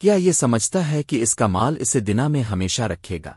کیا یہ سمجھتا ہے کہ اس کا مال اسے دنا میں ہمیشہ رکھے گا؟